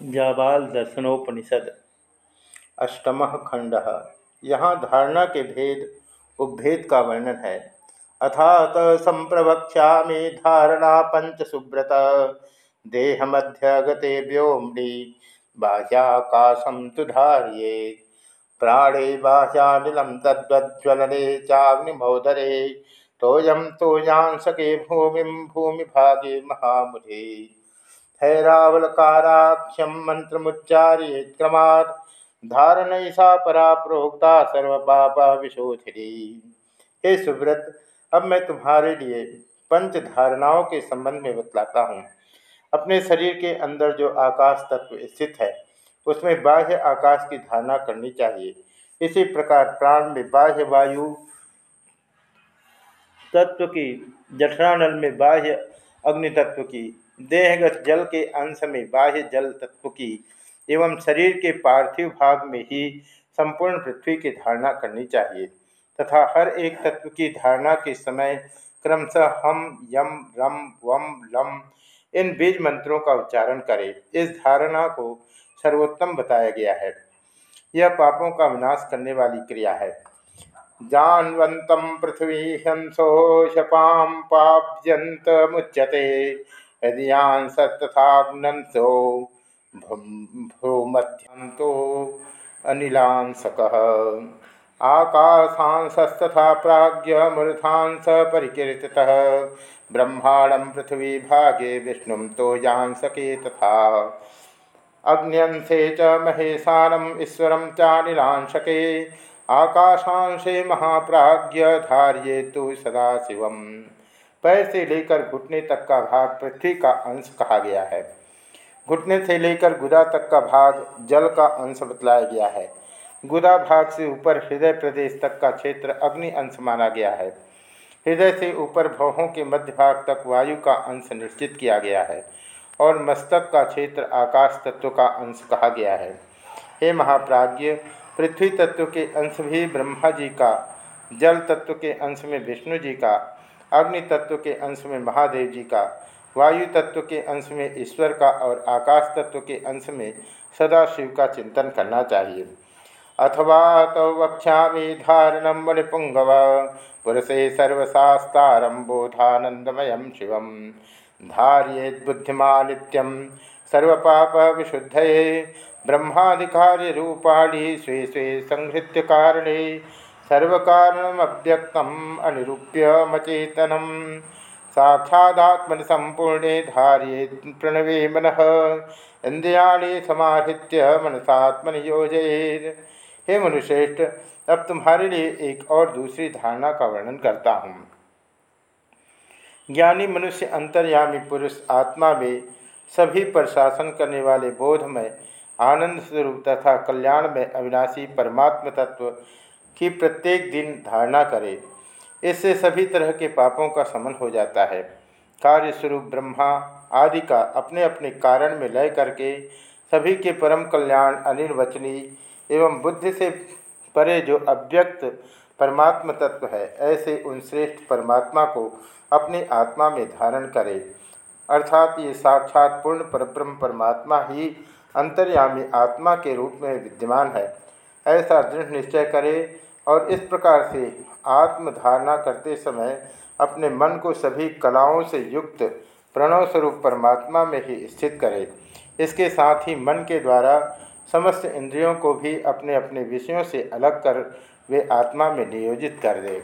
जाबाल दर्शनोपनिषद। अष्टम खंड। यहाँ धारणा के भेद उपभेद का वर्णन है। अथात संप्रवक्षा धारणा पंच सुब्रत देह मध्य गते व्योमि बाह्याकाशम तो धारिये। प्राणे बाह्यानिलम तद्वज्वलने चाग्निमोदरे। तोयम तोयांसके भूमि भूमि भागे महामुरे हैरावलकाराख्यम मंत्रमुच्चार्य क्रमात्। धारणैषा परा प्रोक्ता सर्वपापा विशोधिनी हे सुव्रत, अब मैं तुम्हारे लिए पंच धारणाओं के संबंध में बतलाता हूँ। अपने शरीर के अंदर जो आकाश तत्व स्थित है, उसमें बाह्य आकाश की धारणा करनी चाहिए। इसी प्रकार प्राण में बाह्य वायु, तत्व की जठरानल में बाह्य अग्नि तत्व की देहगत जल के अंश में बाह्य जल तत्व की एवं शरीर के पार्थिव भाग में ही संपूर्ण पृथ्वी की धारणा करनी चाहिए, तथा हर एक तत्व की धारणा के समय क्रमशः हम यम, रम, वम, लम, इन बीज मंत्रों का उच्चारण करें। इस धारणा को सर्वोत्तम बताया गया है। यह पापों का विनाश करने वाली क्रिया है। जानवंतम पृथ्वी हंसो शपाम पाप्यंत मुच्यते। हृदयांस तथाग्नंसो भ्रूमध्यम तो अनिलांसक आकाशांसस्तथा प्राज्ञ मूर्धांस परिकीर्ति ब्रह्मांडम पृथ्वी भागे विष्णु तो यांसके तथा। अग्न्यंसे च महेशानम ईश्वर चानिलांशके आकाशांशे महाप्राज्य धार्ये तो सदाशिवम् पैर से लेकर घुटने तक का भाग पृथ्वी का अंश कहा गया है। घुटने से लेकर गुदा तक का भाग जल का अंश बतलाया गया है। गुदा भाग से ऊपर हृदय प्रदेश तक का क्षेत्र अग्नि अंश माना गया है। हृदय से ऊपर भवों के मध्य भाग तक वायु का अंश निश्चित किया गया है और मस्तक का क्षेत्र आकाश तत्व का अंश कहा गया है। हे महाप्राज्य पृथ्वी तत्व के अंश भी ब्रह्मा जी का, जल तत्व के अंश में विष्णु जी का अग्नि तत्व के अंश में महादेव जी का वायु तत्व के अंश में ईश्वर का और आकाश तत्व के अंश में सदा शिव का चिंतन करना चाहिए। अथवा तो वक्षा धारणम मणिपुंगव पुरुषे सर्वशास्तारम बोधानंदमय शिव। धारिये बुद्धिमा नित्यम सर्वपाप विशुद्ध ब्रह्माधिकार्य रूपाणी स्वे स्वे संहृत्य कारणे सर्वकारणमव्यक्तम अनिरूप्य मचेतनम साक्षात्मन संपूर्णे धार्ये प्रणवे मन। इंद्रियाणी समाहृत्य मनसात्मन योजयेर हे मनुश्रेष्ठ अब तुम्हारे लिए एक और दूसरी धारणा का वर्णन करता हूँ। ज्ञानी मनुष्य अंतर्यामी पुरुष आत्मा में सभी पर शासन करने वाले बोधमय, आनंद स्वरूप तथा कल्याण में अविनाशी परमात्म तत्व कि प्रत्येक दिन धारणा करे। इससे सभी तरह के पापों का समन हो जाता है। कार्य स्वरूप ब्रह्मा आदि का अपने अपने कारण में लय करके सभी के परम कल्याण अनिर्वचनी एवं बुद्धि से परे जो अव्यक्त परमात्म तत्व है, ऐसे उन श्रेष्ठ परमात्मा को अपनी आत्मा में धारण करे। अर्थात ये साक्षात पूर्ण परब्रह्म परमात्मा ही अंतर्यामी आत्मा के रूप में विद्यमान है। ऐसा दृढ़ निश्चय करे और इस प्रकार से आत्मधारणा करते समय अपने मन को सभी कलाओं से युक्त प्रणव स्वरूप परमात्मा में ही स्थित करें। इसके साथ ही मन के द्वारा समस्त इंद्रियों को भी अपने अपने विषयों से अलग कर वे आत्मा में नियोजित कर दे।